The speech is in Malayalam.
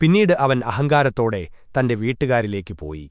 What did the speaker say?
പിന്നീട് അവൻ അഹങ്കാരത്തോടെ തന്റെ വീട്ടുകാരിലേക്ക് പോയി